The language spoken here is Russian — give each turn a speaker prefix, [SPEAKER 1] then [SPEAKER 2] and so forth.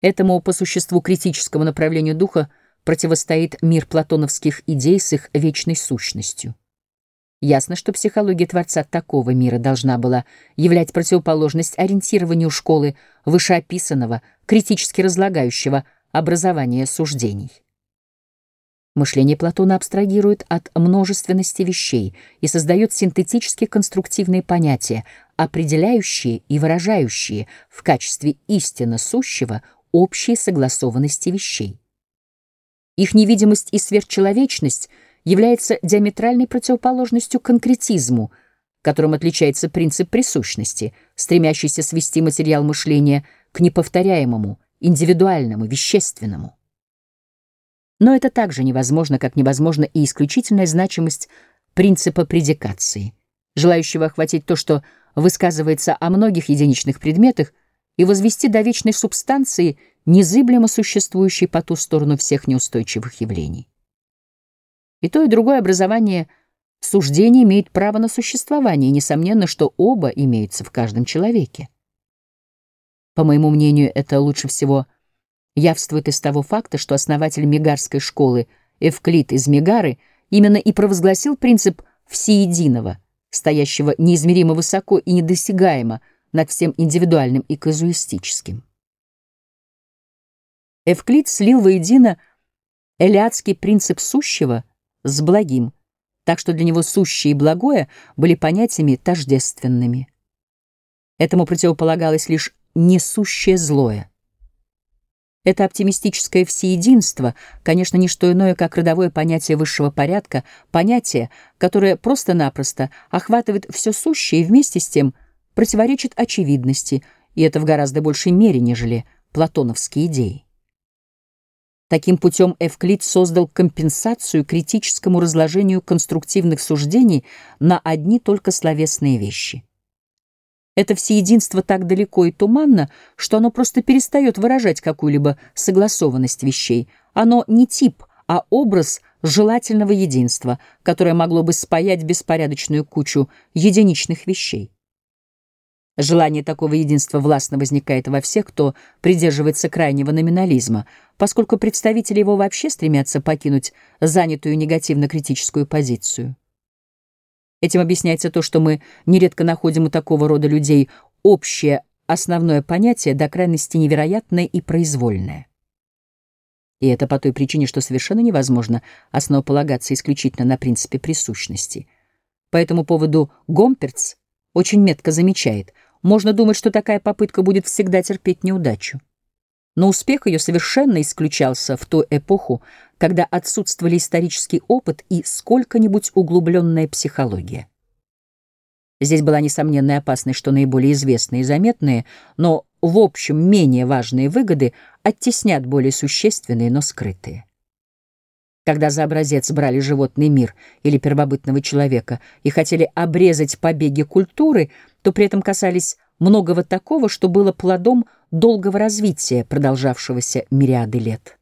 [SPEAKER 1] Этому по существу критическому направлению духа противостоит мир платоновских идей с их вечной сущностью. Ясно, что психология Творца такого мира должна была являть противоположность ориентированию школы вышеописанного, критически разлагающего образования суждений. Мышление Платона абстрагирует от множественности вещей и создает синтетически конструктивные понятия, определяющие и выражающие в качестве истинно сущего общие согласованности вещей. Их невидимость и сверхчеловечность является диаметральной противоположностью конкретизму, которым отличается принцип присущности, стремящийся свести материал мышления к неповторяемому, индивидуальному, вещественному. Но это также невозможно, как невозможна и исключительная значимость принципа предикации, желающего охватить то, что высказывается о многих единичных предметах, и возвести до вечной субстанции, незыблемо существующей по ту сторону всех неустойчивых явлений. И то, и другое образование суждений имеет право на существование, и несомненно, что оба имеются в каждом человеке. По моему мнению, это лучше всего – явствует из того факта, что основатель Мегарской школы Эвклид из Мегары именно и провозгласил принцип всеединого, стоящего неизмеримо высоко и недосягаемо над всем индивидуальным и казуистическим. Эвклид слил воедино элиадский принцип сущего с благим, так что для него сущее и благое были понятиями тождественными. Этому противополагалось лишь несущее злое. Это оптимистическое всеединство, конечно, не что иное, как родовое понятие высшего порядка, понятие, которое просто-напросто охватывает все сущее и вместе с тем противоречит очевидности, и это в гораздо большей мере, нежели платоновские идеи. Таким путем Эвклид создал компенсацию критическому разложению конструктивных суждений на одни только словесные вещи. Это всеединство так далеко и туманно, что оно просто перестает выражать какую-либо согласованность вещей. Оно не тип, а образ желательного единства, которое могло бы спаять беспорядочную кучу единичных вещей. Желание такого единства властно возникает во всех, кто придерживается крайнего номинализма, поскольку представители его вообще стремятся покинуть занятую негативно-критическую позицию. Этим объясняется то, что мы нередко находим у такого рода людей общее основное понятие до крайности невероятное и произвольное. И это по той причине, что совершенно невозможно основополагаться исключительно на принципе присущности. По этому поводу Гомперц очень метко замечает, можно думать, что такая попытка будет всегда терпеть неудачу но успех ее совершенно исключался в ту эпоху, когда отсутствовали исторический опыт и сколько-нибудь углубленная психология. Здесь была несомненная опасность, что наиболее известные и заметные, но в общем менее важные выгоды оттеснят более существенные, но скрытые. Когда за образец брали животный мир или первобытного человека и хотели обрезать побеги культуры, то при этом касались многого такого, что было плодом долгого развития, продолжавшегося мириады лет.